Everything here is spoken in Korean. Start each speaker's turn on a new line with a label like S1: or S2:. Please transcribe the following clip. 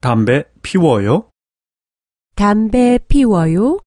S1: 담배 피워요?
S2: 담배 피워요?